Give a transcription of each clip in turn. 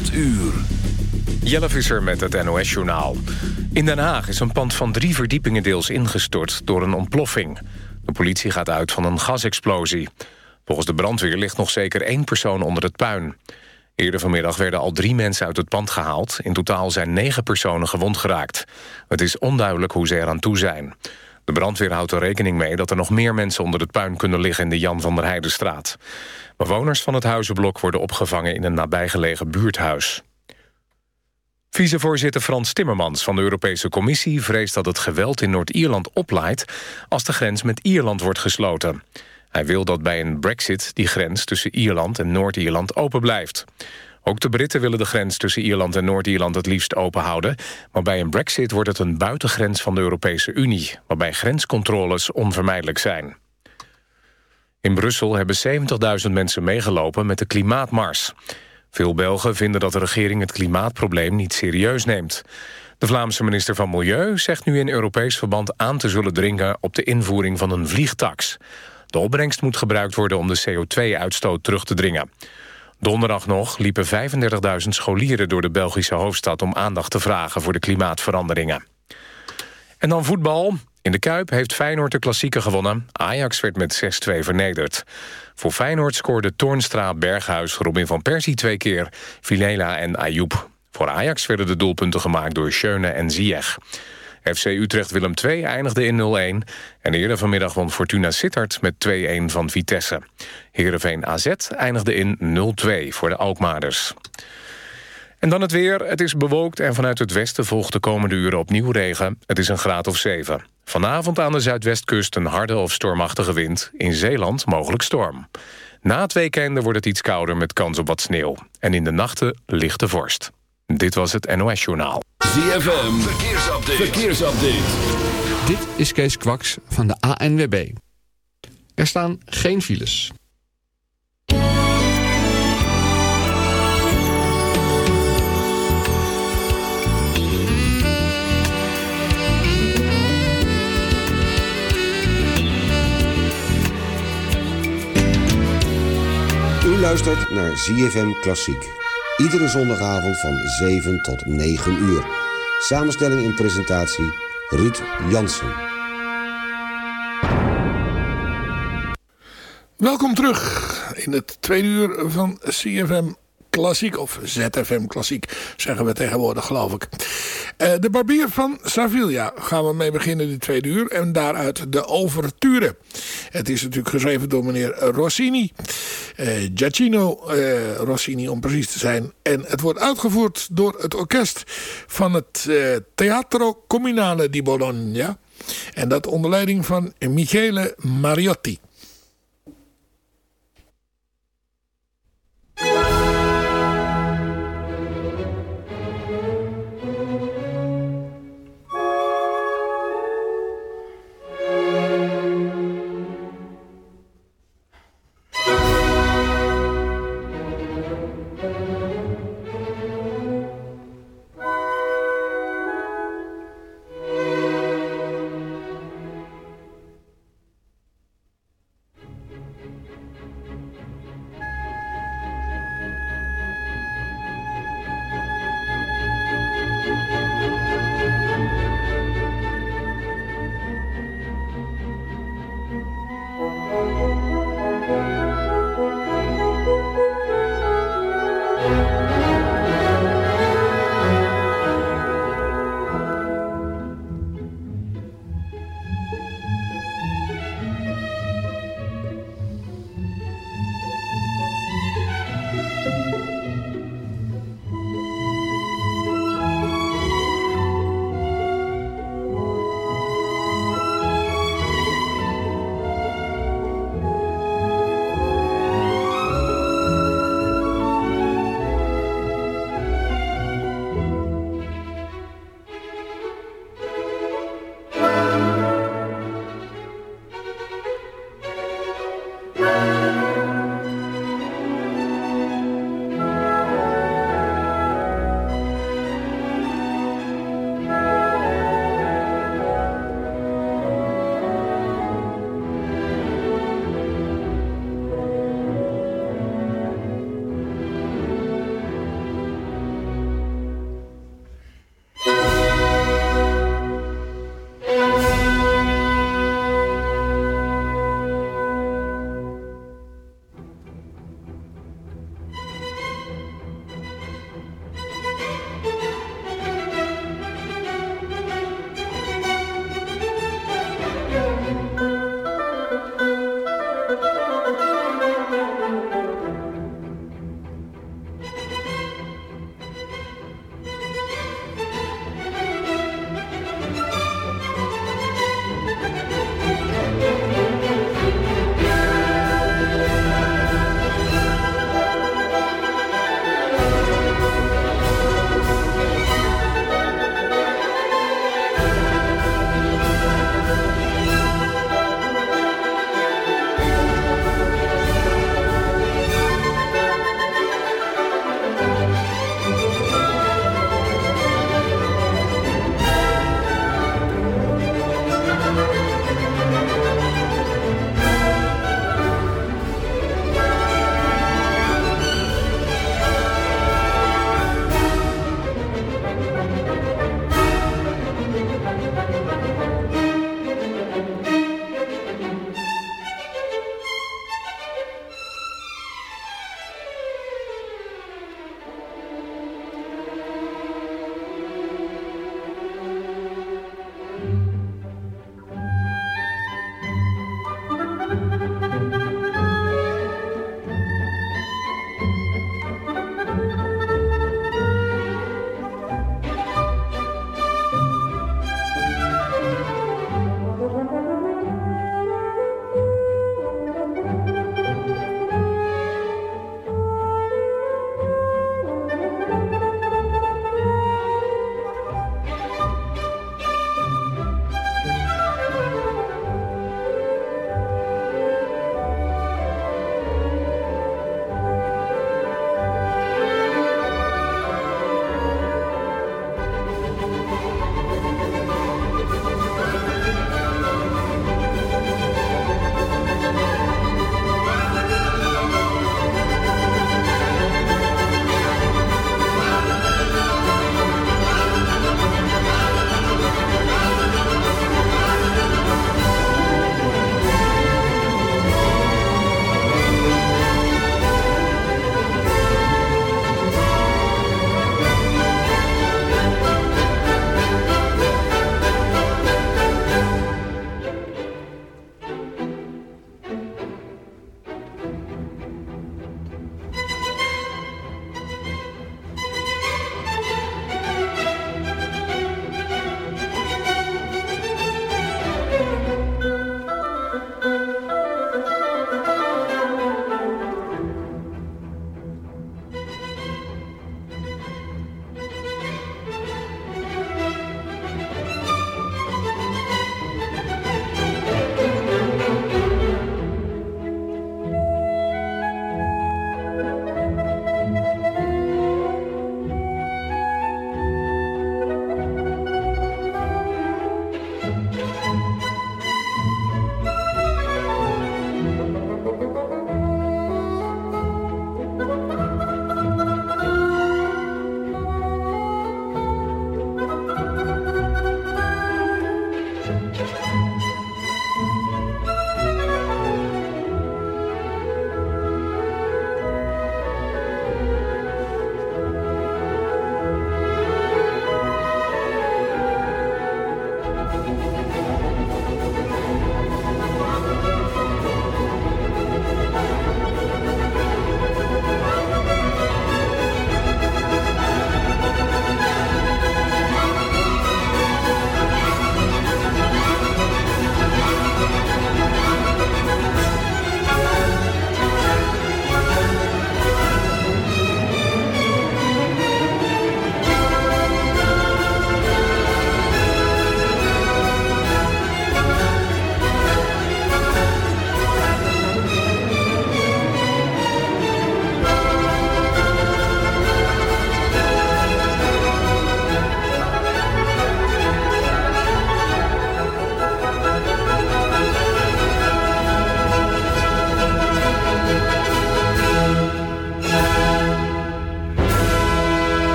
8 uur. Jelle Visser met het NOS-journaal. In Den Haag is een pand van drie verdiepingen deels ingestort door een ontploffing. De politie gaat uit van een gasexplosie. Volgens de brandweer ligt nog zeker één persoon onder het puin. Eerder vanmiddag werden al drie mensen uit het pand gehaald. In totaal zijn negen personen gewond geraakt. Het is onduidelijk hoe ze eraan toe zijn. De brandweer houdt er rekening mee dat er nog meer mensen onder het puin kunnen liggen in de Jan van der Heidenstraat. Bewoners van het huizenblok worden opgevangen in een nabijgelegen buurthuis. Vicevoorzitter Frans Timmermans van de Europese Commissie vreest dat het geweld in Noord-Ierland oplaait als de grens met Ierland wordt gesloten. Hij wil dat bij een brexit die grens tussen Ierland en Noord-Ierland open blijft. Ook de Britten willen de grens tussen Ierland en Noord-Ierland het liefst open houden. Maar bij een brexit wordt het een buitengrens van de Europese Unie... waarbij grenscontroles onvermijdelijk zijn. In Brussel hebben 70.000 mensen meegelopen met de klimaatmars. Veel Belgen vinden dat de regering het klimaatprobleem niet serieus neemt. De Vlaamse minister van Milieu zegt nu in Europees verband aan te zullen dringen op de invoering van een vliegtax. De opbrengst moet gebruikt worden om de CO2-uitstoot terug te dringen. Donderdag nog liepen 35.000 scholieren door de Belgische hoofdstad... om aandacht te vragen voor de klimaatveranderingen. En dan voetbal. In de Kuip heeft Feyenoord de klassieker gewonnen. Ajax werd met 6-2 vernederd. Voor Feyenoord scoorden Toornstra, Berghuis, Robin van Persie twee keer... Vilela en Ayoub. Voor Ajax werden de doelpunten gemaakt door Schöne en Ziyech. FC Utrecht-Willem II eindigde in 0-1... en eerder vanmiddag won Fortuna Sittard met 2-1 van Vitesse. Heerenveen AZ eindigde in 0-2 voor de Alkmaarders. En dan het weer. Het is bewolkt en vanuit het westen volgt de komende uren opnieuw regen. Het is een graad of 7. Vanavond aan de zuidwestkust een harde of stormachtige wind. In Zeeland mogelijk storm. Na het weekende wordt het iets kouder met kans op wat sneeuw. En in de nachten lichte vorst. Dit was het NOS Journaal. ZFM, verkeersupdate. verkeersupdate. Dit is Kees Kwaks van de ANWB. Er staan geen files. Luistert naar ZFM Klassiek. Iedere zondagavond van 7 tot 9 uur. Samenstelling en presentatie Ruud Jansen. Welkom terug in het tweede uur van CFM Klassiek, of ZFM Klassiek zeggen we tegenwoordig geloof ik. Uh, de Barbier van Sevilla gaan we mee beginnen de tweede uur en daaruit de Overture. Het is natuurlijk geschreven door meneer Rossini, uh, Giacchino uh, Rossini om precies te zijn. En het wordt uitgevoerd door het orkest van het Teatro Comunale di Bologna. En dat onder leiding van Michele Mariotti.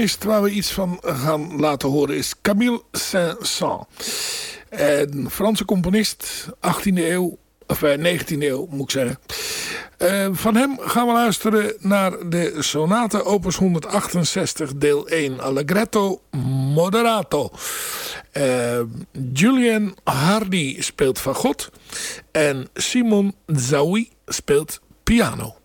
Componist waar we iets van gaan laten horen is Camille Saint-Saëns. Een Franse componist, 18e eeuw, of 19e eh, eeuw moet ik zeggen. Uh, van hem gaan we luisteren naar de sonate opus 168 deel 1 Allegretto Moderato. Uh, Julian Hardy speelt fagot en Simon Zawi speelt piano.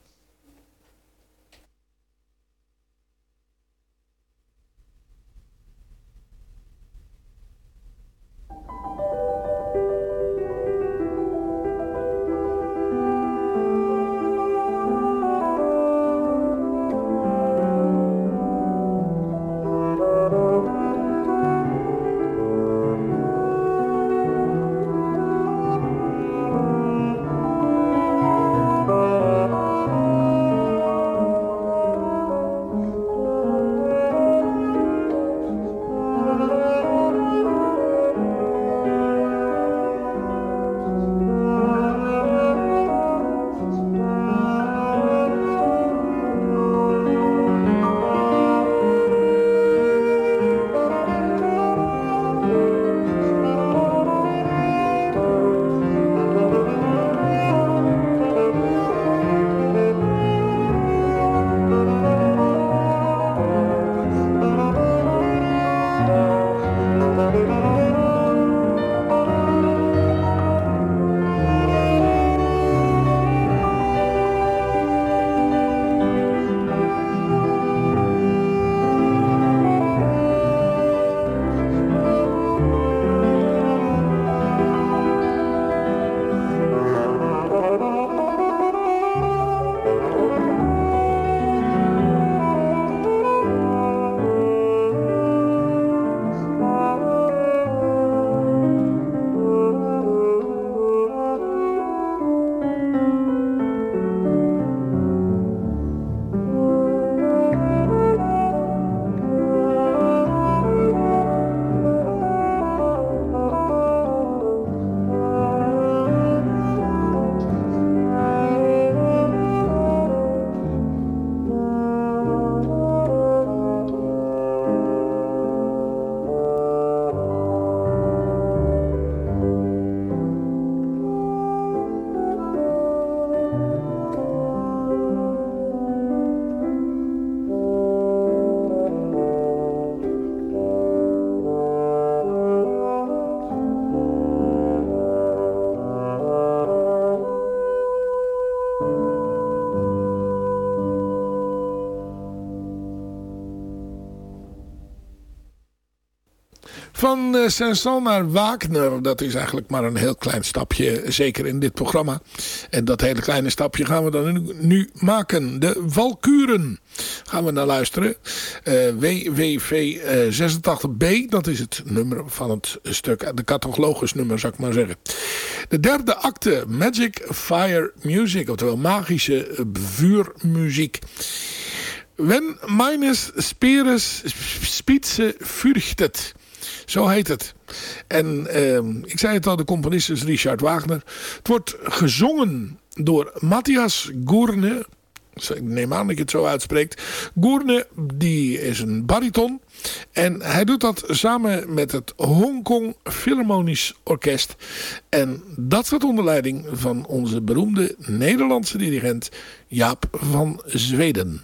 Van uh, Saint-Saëns naar Wagner, dat is eigenlijk maar een heel klein stapje, zeker in dit programma. En dat hele kleine stapje gaan we dan nu, maken. De Valkuren gaan we naar luisteren. Uh, WWV 86B, dat is het nummer van het stuk, de catalogus nummer zou ik maar zeggen. De derde acte, Magic Fire Music, oftewel magische vuurmuziek. Wenn meines Speeres Spitze fürchtet. Zo heet het. En eh, ik zei het al, de componist is Richard Wagner. Het wordt gezongen door Matthias Gourne. Ik neem aan dat ik het zo uitspreekt. Gourne, die is een bariton. En hij doet dat samen met het Hongkong Philharmonisch Orkest. En dat staat onder leiding van onze beroemde Nederlandse dirigent Jaap van Zweden.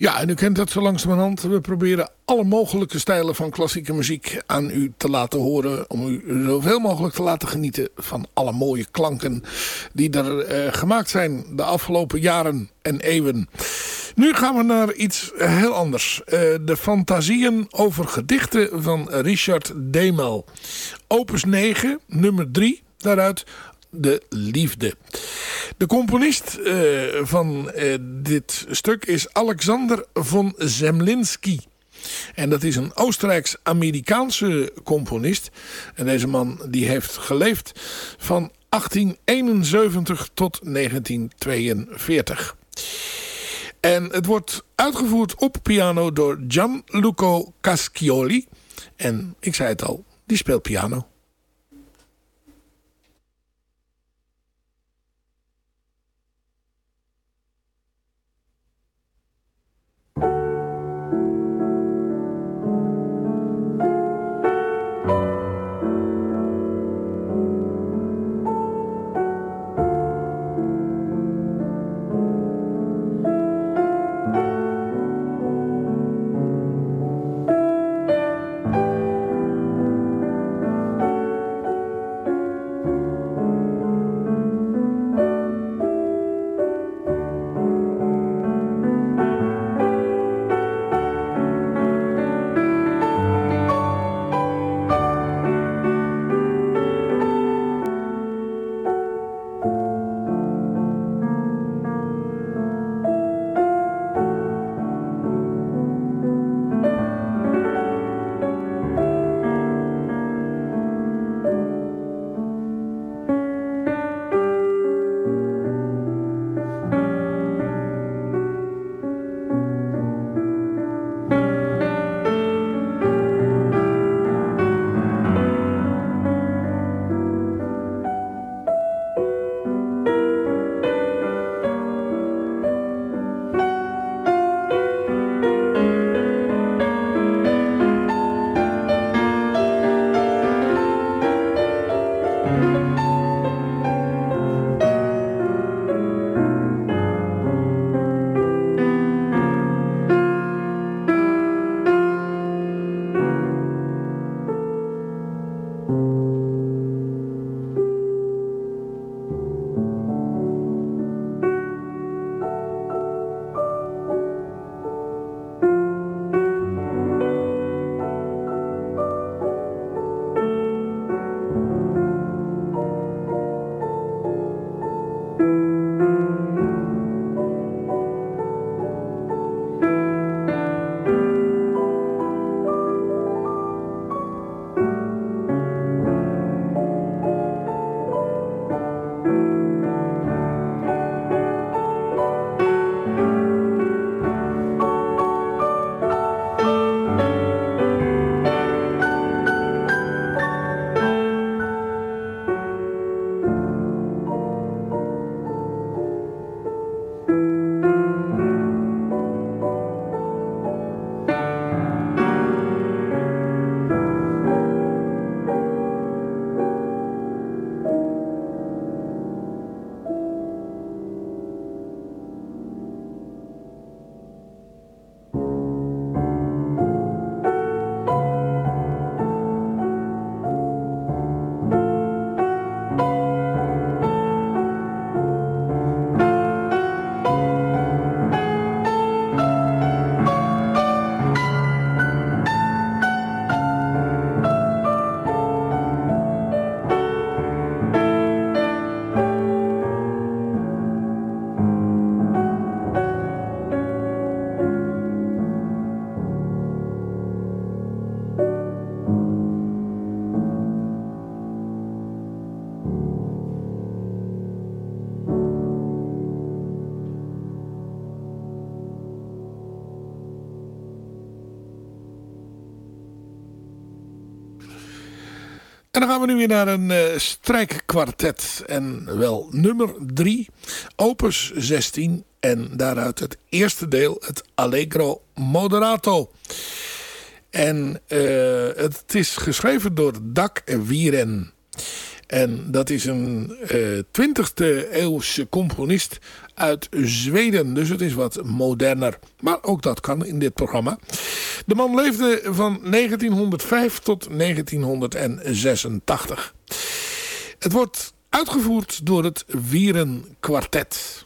Ja, en u kent dat zo langzamerhand. We proberen alle mogelijke stijlen van klassieke muziek aan u te laten horen. Om u zoveel mogelijk te laten genieten van alle mooie klanken die er uh, gemaakt zijn de afgelopen jaren en eeuwen. Nu gaan we naar iets heel anders. Uh, de fantasieën over gedichten van Richard Demel. Opus 9, nummer 3 daaruit de liefde. De componist uh, van uh, dit stuk is Alexander von Zemlinsky. En dat is een Oostenrijks-Amerikaanse componist. En deze man die heeft geleefd van 1871 tot 1942. En het wordt uitgevoerd op piano door Gianluco Cascioli. En ik zei het al, die speelt piano. Nu weer naar een uh, strijkkwartet. En wel nummer 3, opus 16. En daaruit het eerste deel, het Allegro Moderato. En uh, het is geschreven door Dak Wieren. En dat is een eh, uh, 20e eeuwse componist uit Zweden. Dus het is wat moderner. Maar ook dat kan in dit programma. De man leefde van 1905 tot 1986. Het wordt uitgevoerd door het Wierenkwartet.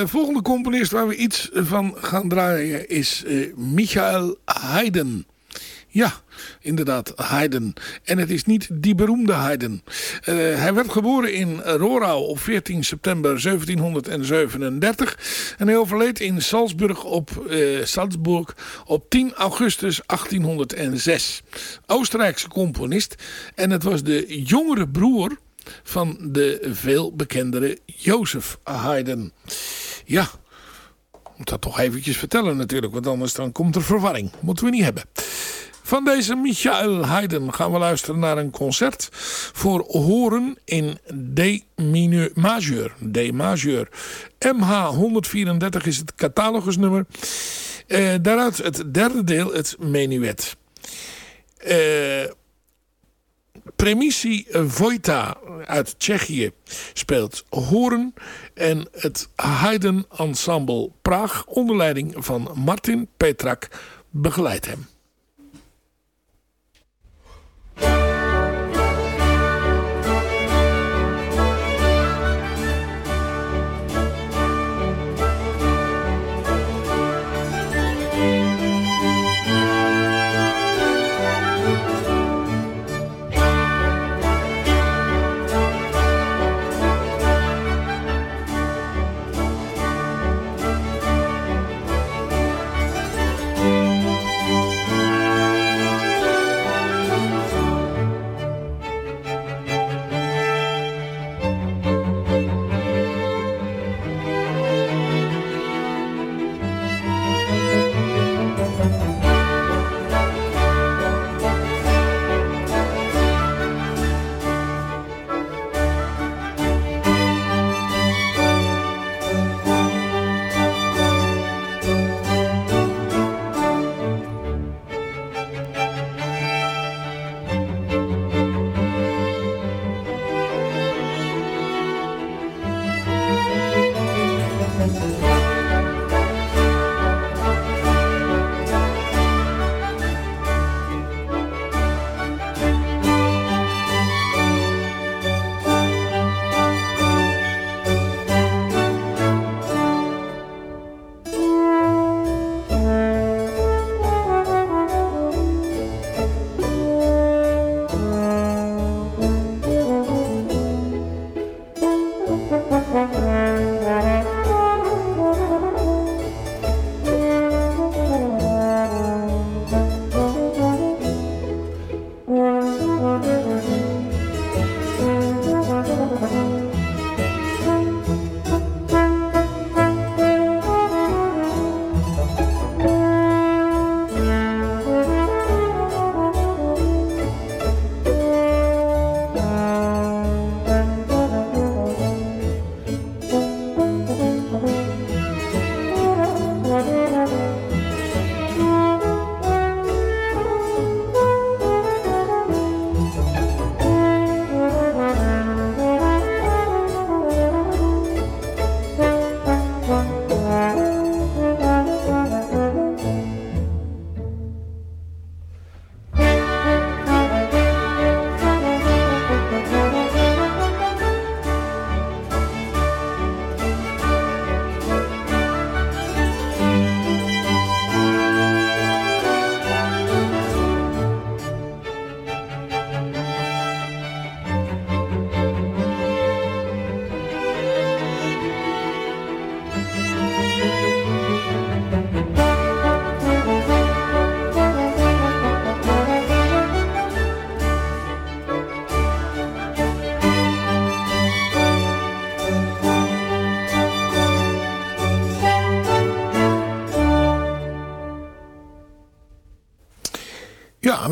De volgende componist waar we iets van gaan draaien is uh, Michael Haydn. Ja, inderdaad, Haydn. En het is niet die beroemde Haydn. Uh, hij werd geboren in Rorau op 14 september 1737. En hij overleed in Salzburg op, uh, Salzburg op 10 augustus 1806. Oostenrijkse componist. En het was de jongere broer van de veel bekendere Jozef Haydn. Ja, moet dat toch eventjes vertellen natuurlijk, want anders dan komt er verwarring. Moeten we niet hebben. Van deze Michael Haydn gaan we luisteren naar een concert voor horen in D majeur. D majeur. MH 134 is het catalogusnummer. Uh, daaruit het derde deel, het menuet. Uh, Premissie Vojta uit Tsjechië speelt horen. En het Haydn Ensemble Praag onder leiding van Martin Petrak begeleidt hem.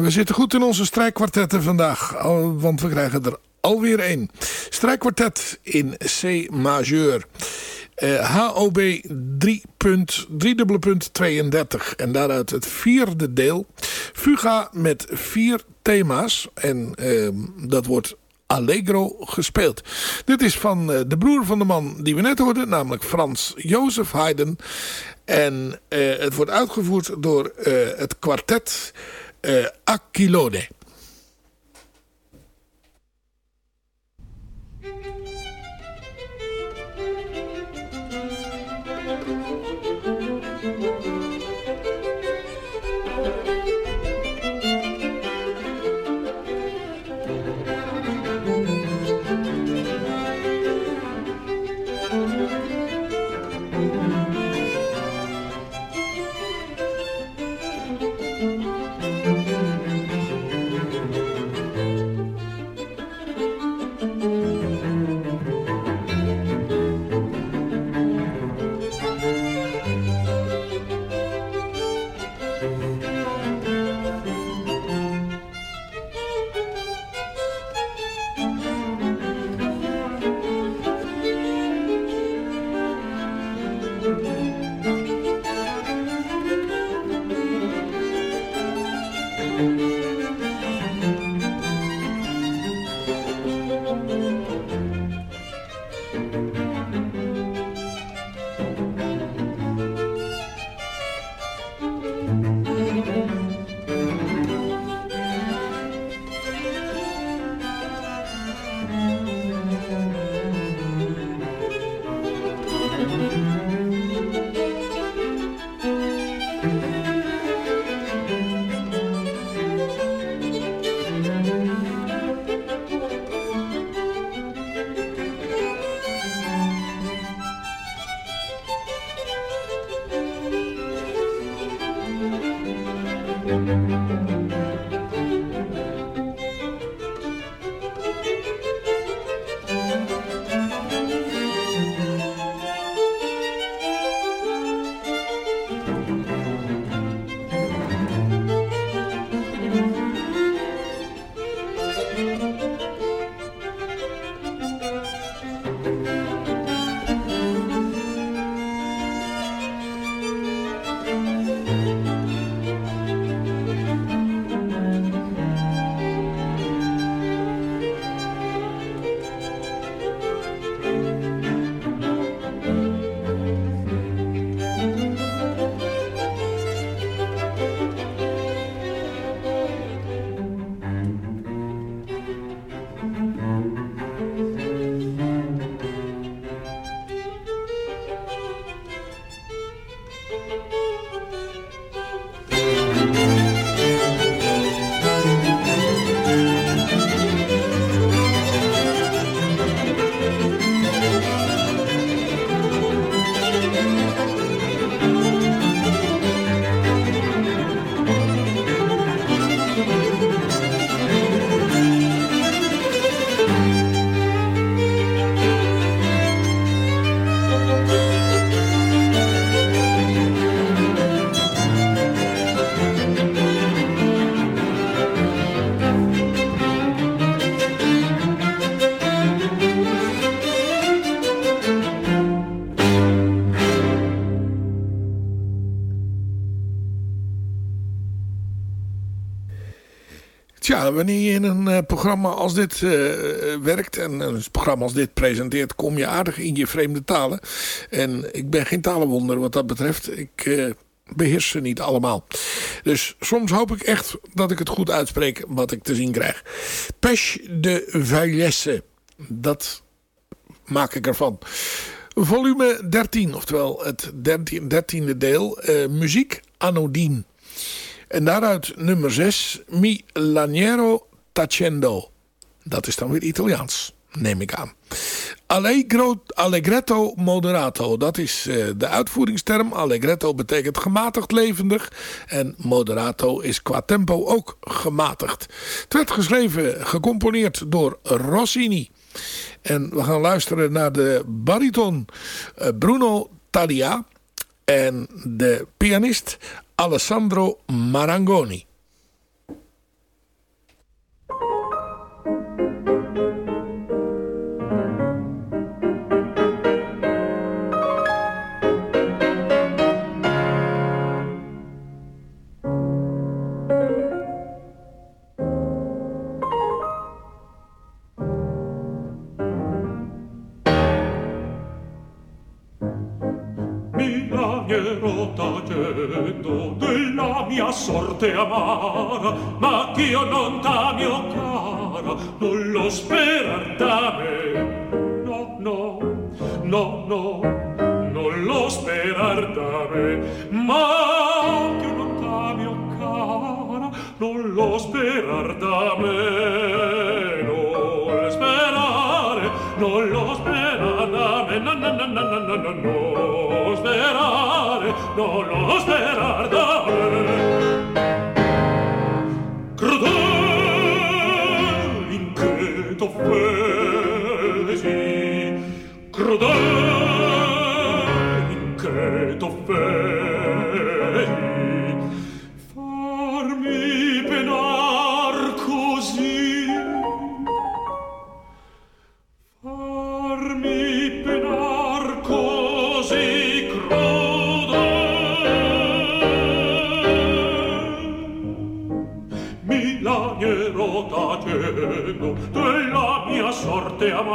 We zitten goed in onze strijkkwartetten vandaag. Want we krijgen er alweer één. Strijkkwartet in C majeur. HOB 3.32 en daaruit het vierde deel. Fuga met vier thema's en uh, dat wordt Allegro gespeeld. Dit is van uh, de broer van de man die we net hoorden, namelijk Frans Jozef Haydn. En uh, het wordt uitgevoerd door het kwartet eh, Aquilone. Wanneer je in een uh, programma als dit uh, werkt en een programma als dit presenteert, kom je aardig in je vreemde talen. En ik ben geen talenwonder wat dat betreft. Ik uh, beheers ze niet allemaal. Dus soms hoop ik echt dat ik het goed uitspreek wat ik te zien krijg. Pêche de Vaillesse. Dat maak ik ervan. Volume 13, oftewel het dertiende deel. muziek Anodien. En daaruit nummer 6, Mi Laniero Tacendo. Dat is dan weer Italiaans, neem ik aan. Allegro, allegretto moderato, dat is uh, de uitvoeringsterm. Allegretto betekent gematigd levendig. En moderato is qua tempo ook gematigd. Het werd geschreven, gecomponeerd door Rossini. En we gaan luisteren naar de bariton uh, Bruno Talia. En de pianist Alessandro Marangoni. Sorte amara ma ch'io non t'amio cara non lo sperar da me no no no no non lo sperar da me ma ch'io non t'amio cara non lo sperar da me non sperare non lo sperar da me no no no no no no no sperare non lo sperar da me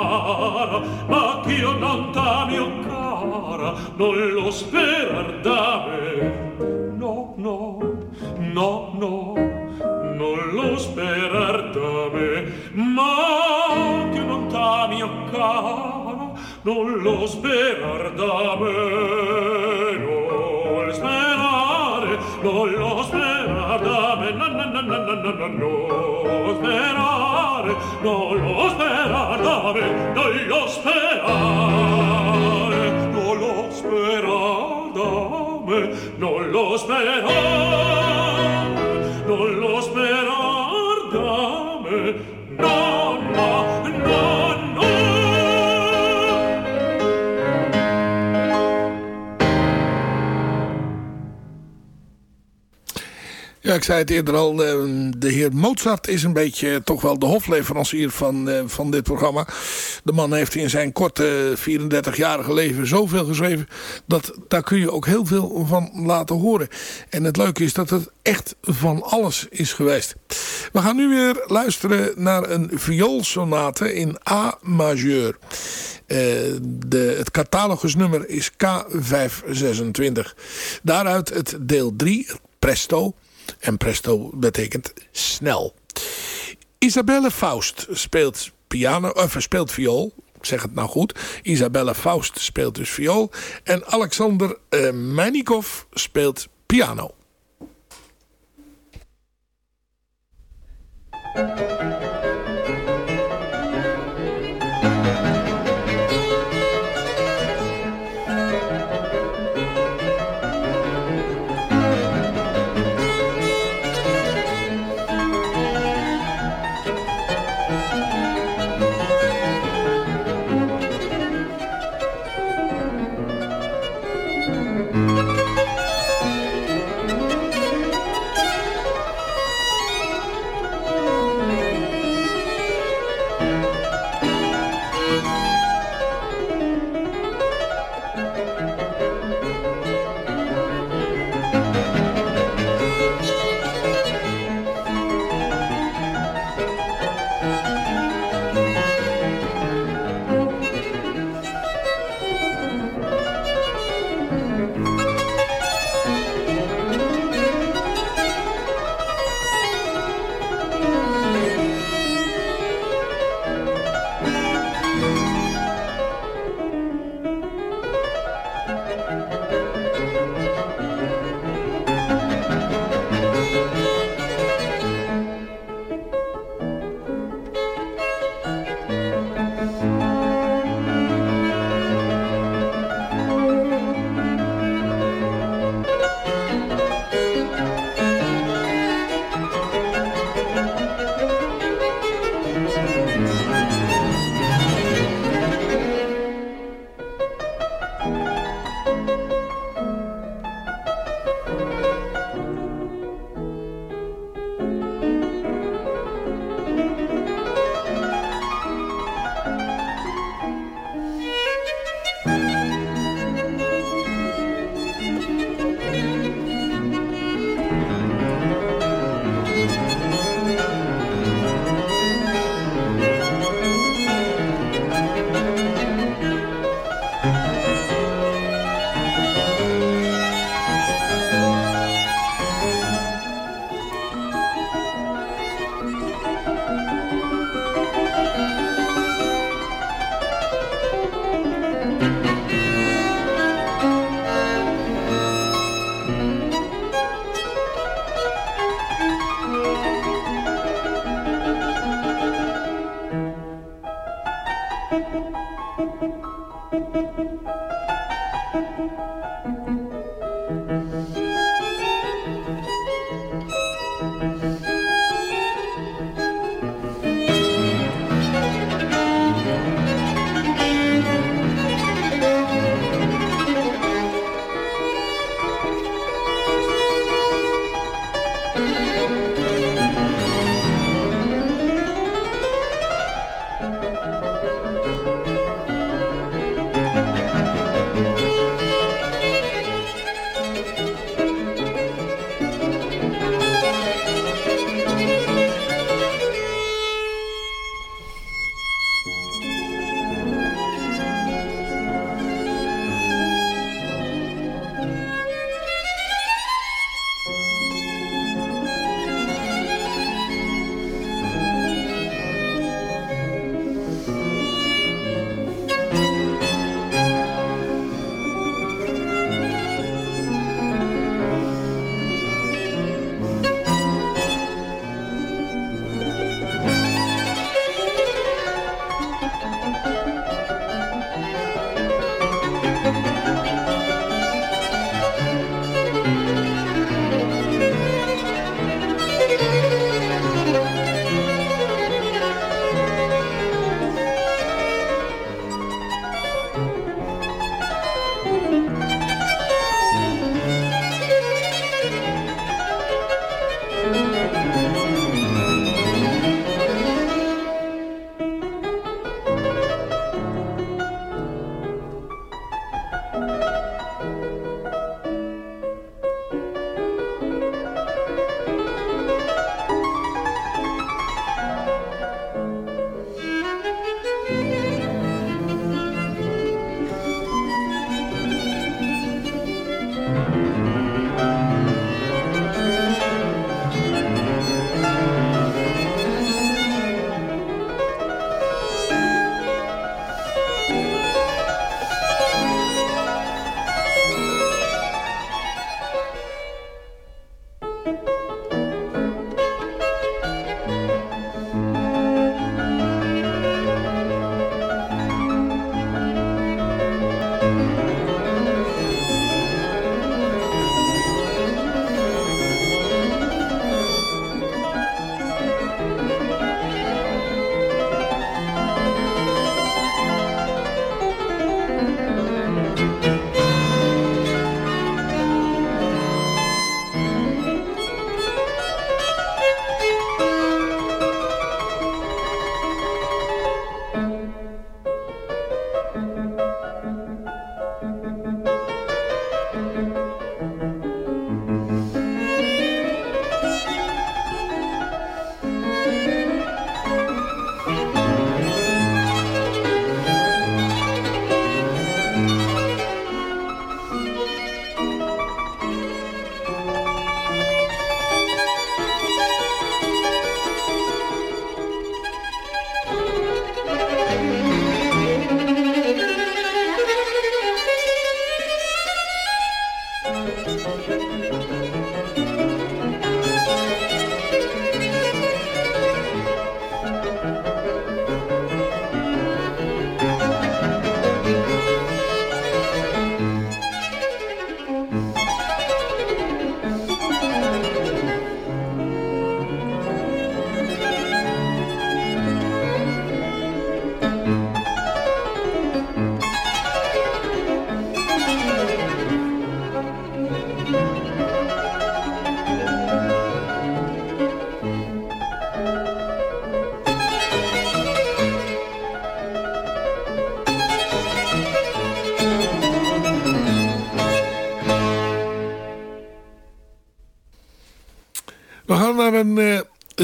cara ma ch'io non t'amio cara non lo sperar da me no no no no non lo sperar da me ma ch'io non t'amio cara non lo sperar da me non sperare non lo sperar da me no no no no no no no sperare no ik zei het eerder al. Eh, Mozart is een beetje toch wel de hofleverancier van, eh, van dit programma. De man heeft in zijn korte 34-jarige leven zoveel geschreven. Dat daar kun je ook heel veel van laten horen. En het leuke is dat het echt van alles is geweest. We gaan nu weer luisteren naar een vioolsonate in A majeur. Eh, de, het catalogusnummer is K526. Daaruit het deel 3, het presto. En presto betekent snel. Isabelle Faust speelt, piano, of speelt viool. Ik zeg het nou goed. Isabelle Faust speelt dus viool. En Alexander uh, speelt piano.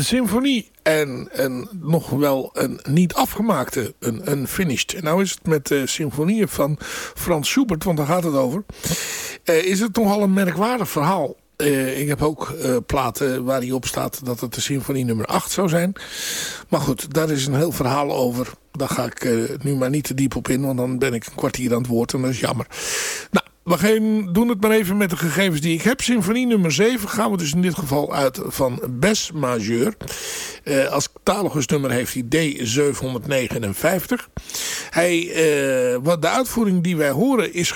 Symfonie en een, nog wel een niet afgemaakte, een, een finished. En nou is het met de symfonieën van Frans Schubert, want daar gaat het over. Uh, is het nogal een merkwaardig verhaal. Uh, ik heb ook uh, platen waar hij op staat dat het de symfonie nummer 8 zou zijn. Maar goed, daar is een heel verhaal over. Daar ga ik nu maar niet te diep op in, want dan ben ik een kwartier aan het woord en dat is jammer. Nou, we doen het maar even met de gegevens die ik heb. Symfonie nummer 7 gaan we dus in dit geval uit van Bes Majeur. Uh, als nummer heeft hij D759. Hij, eh, wat de uitvoering die wij horen is,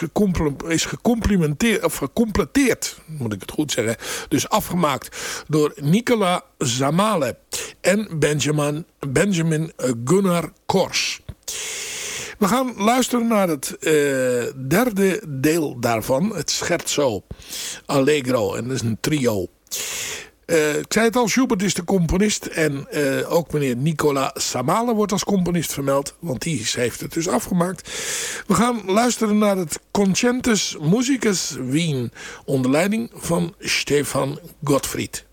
is gecomplimenteerd, of gecompleteerd, moet ik het goed zeggen. Dus afgemaakt door Nicola Zamale en Benjamin, Benjamin Gunnar Kors. We gaan luisteren naar het uh, derde deel daarvan. Het scherzo Allegro. En dat is een trio. Uh, ik zei het al, Schubert is de componist. En uh, ook meneer Nicola Samale wordt als componist vermeld. Want die heeft het dus afgemaakt. We gaan luisteren naar het Concentus Musicus Wien. Onder leiding van Stefan Gottfried.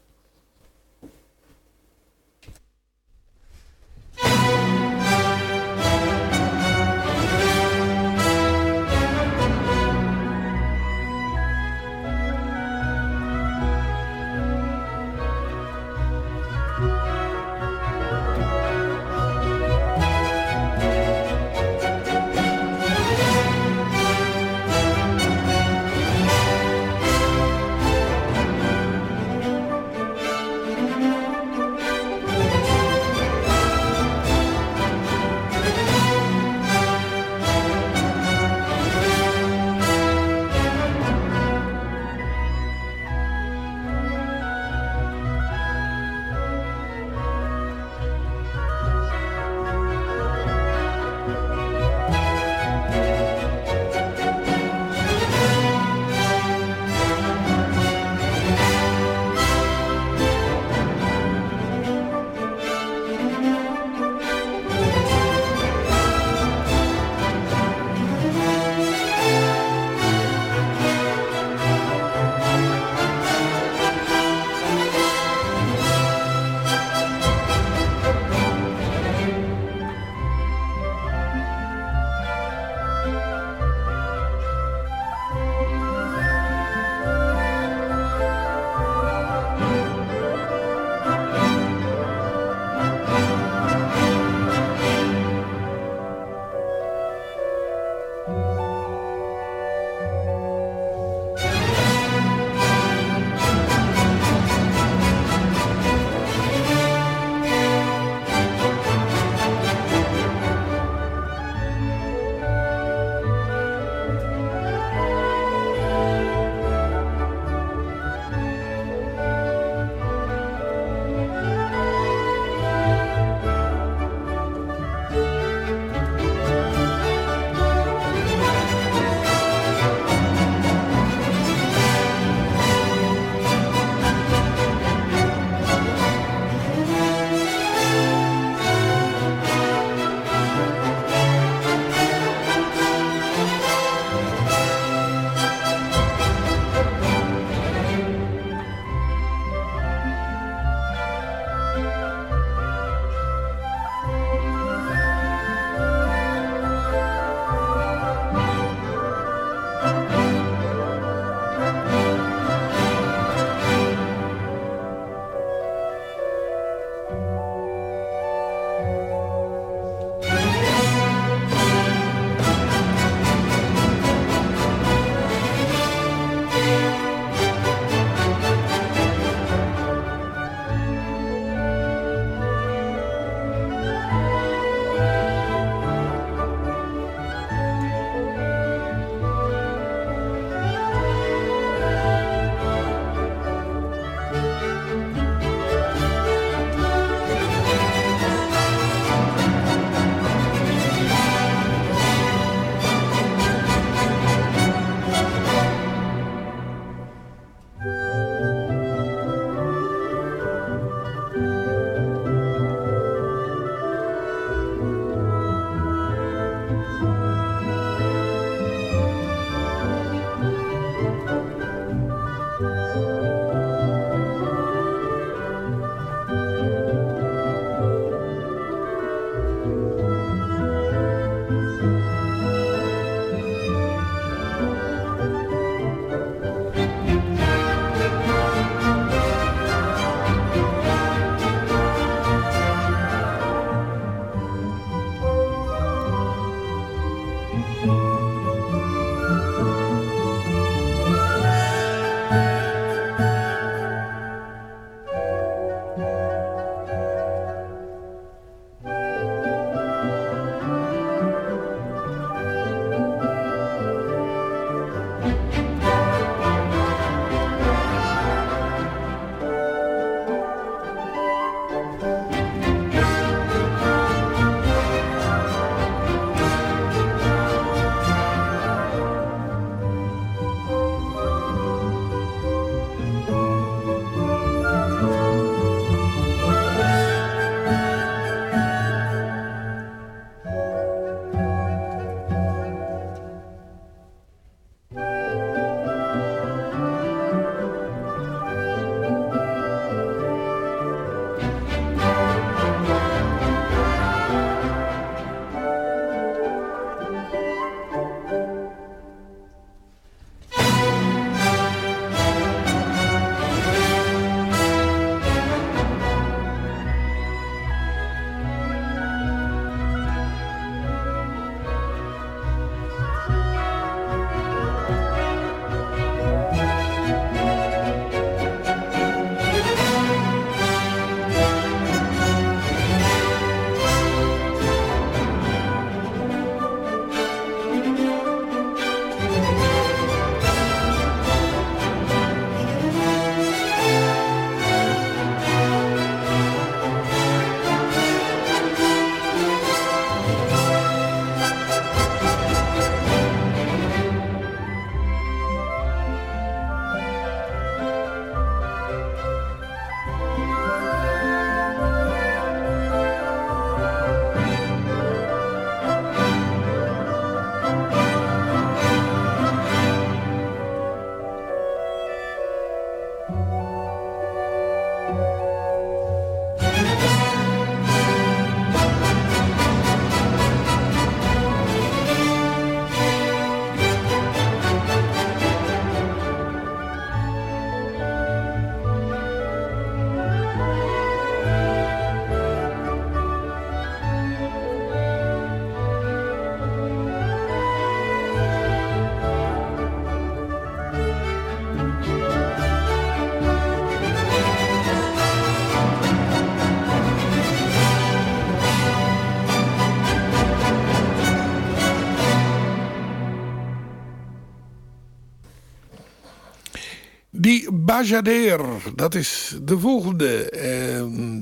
Bajader, dat is de volgende. Ehm,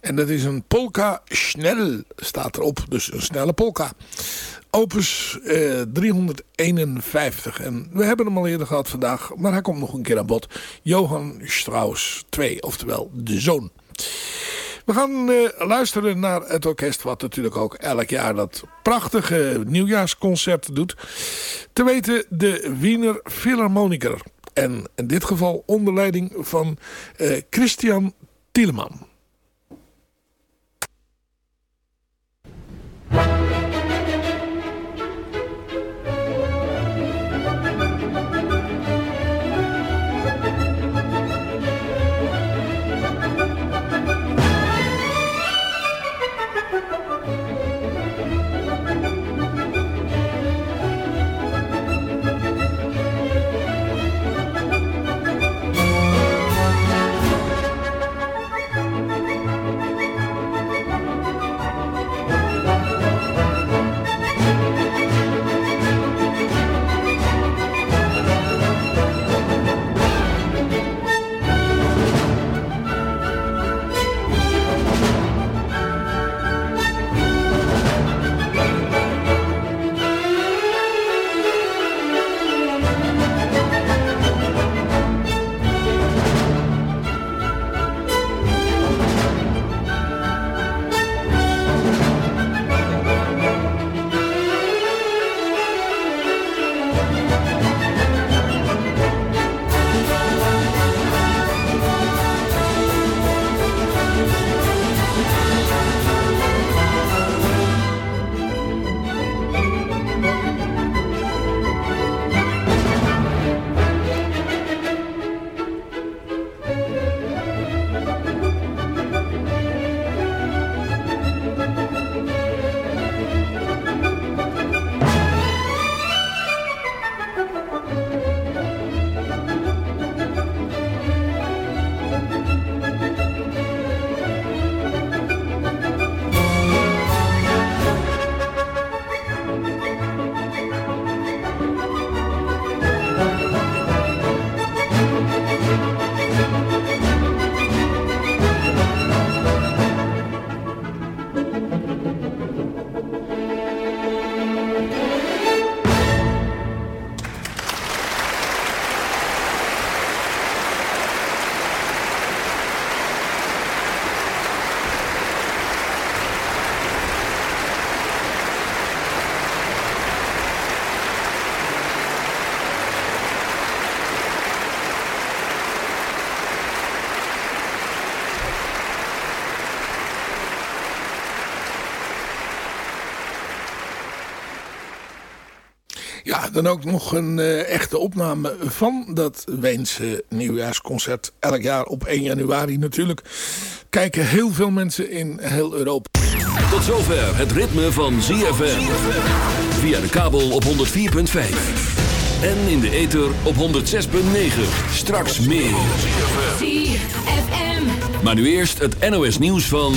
en dat is een polka snel, staat erop. Dus een snelle polka. Opus 351. Eh, en we hebben hem al eerder gehad vandaag. Maar hij komt nog een keer aan bod. Johan Strauss 2, oftewel de zoon. We gaan uh, luisteren naar het orkest wat natuurlijk ook elk jaar dat prachtige nieuwjaarsconcert doet. Te weten de Wiener Philharmoniker. En in dit geval onder leiding van uh, Christian Tieleman. Dan ook nog een uh, echte opname van dat Weense nieuwjaarsconcert. Elk jaar op 1 januari natuurlijk. Kijken heel veel mensen in heel Europa. Tot zover het ritme van ZFM. Via de kabel op 104.5. En in de ether op 106.9. Straks meer. ZFM. Maar nu eerst het NOS nieuws van...